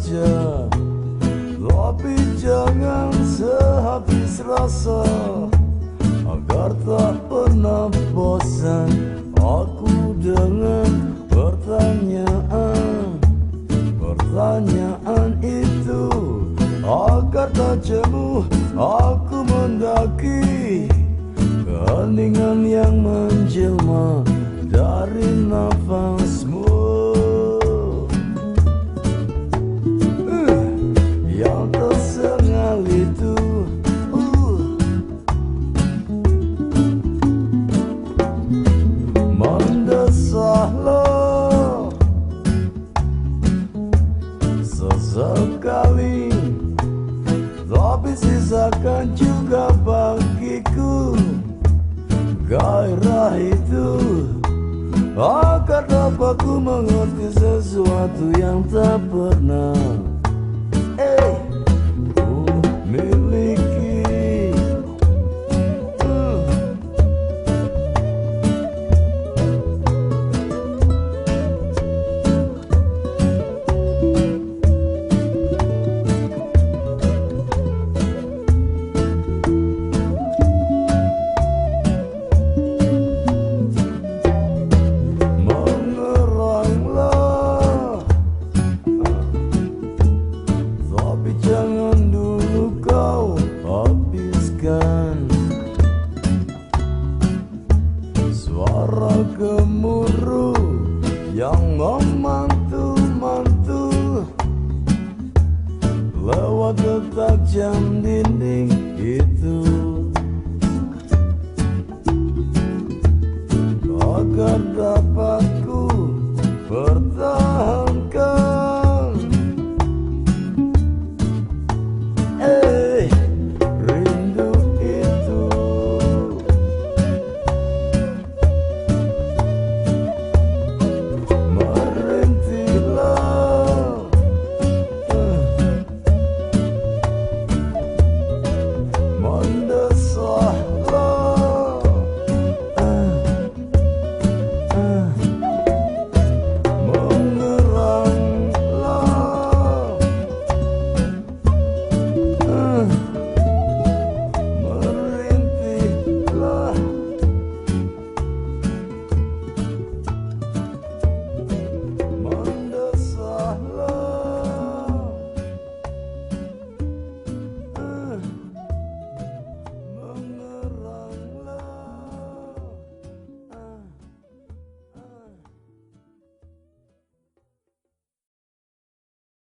saja. Tapi jangan sehabis rasa Agar tak pernah bosan. Aku dengan pertanyaan Pertanyaan itu. Agar tak jenuh Aku mendaki Keheningan yang menjelma Dari nafasmu Tapi sisakan juga bagiku. Gairah itu Agar dapat ku mengerti sesuatu yang tak pernah yang memantul-mantul lewat detak jam dinding itu. Agar dapatku bertemu